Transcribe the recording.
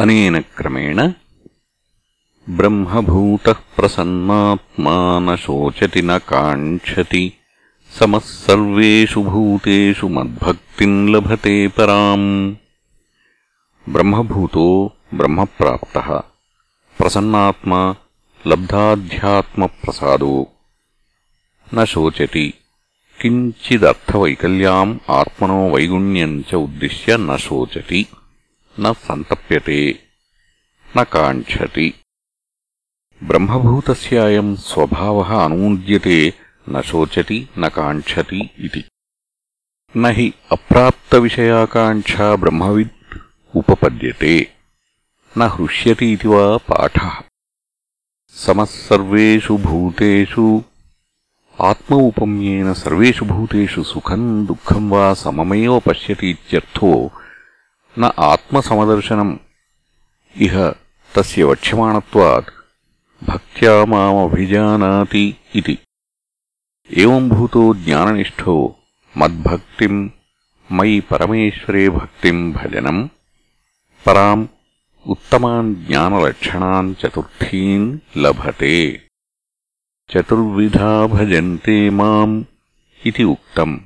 अनेन क्रमेण ब्रह्मभूतः प्रसन्नात्मा न शोचति न काङ्क्षति समः सर्वेषु भूतेषु मद्भक्तिम् लभते पराम् ब्रह्मभूतो ब्रह्मप्राप्तः प्रसन्नात्मा लब्धाध्यात्मप्रसादो न शोचति किञ्चिदर्थवैकल्याम् आत्मनो वैगुण्यम् च उद्दिश्य न सन्तप्यते, न काङ्क्षति। ब्रह्मभूतस्य अयम् स्वभावः अनूद्यते, न शोचति, न काङ्क्षति इति। न हि अप्राप्तविषयाकाङ्क्षा ब्रह्मविद् उपपद्यते, न हृष्यति इति वा पाठः। समः सर्वेषु भूतेषु आत्म उपम्येन सर्वेषु भूतेषु सुखम् दुःखम् वा सममेव पश्यति इत्यर्थो न आत्मसमदर्शनम् इह तस्य वक्ष्यमाणत्वात् भक्त्या मामभिजानाति इति एवम् भूतो ज्ञाननिष्ठो मद्भक्तिम् मयि परमेश्वरे भक्तिम् भजनम् पराम् उत्तमान् ज्ञानलक्षणान् चतुर्थीन् लभते चतुर्विधा भजन्ते माम् इति उक्तम्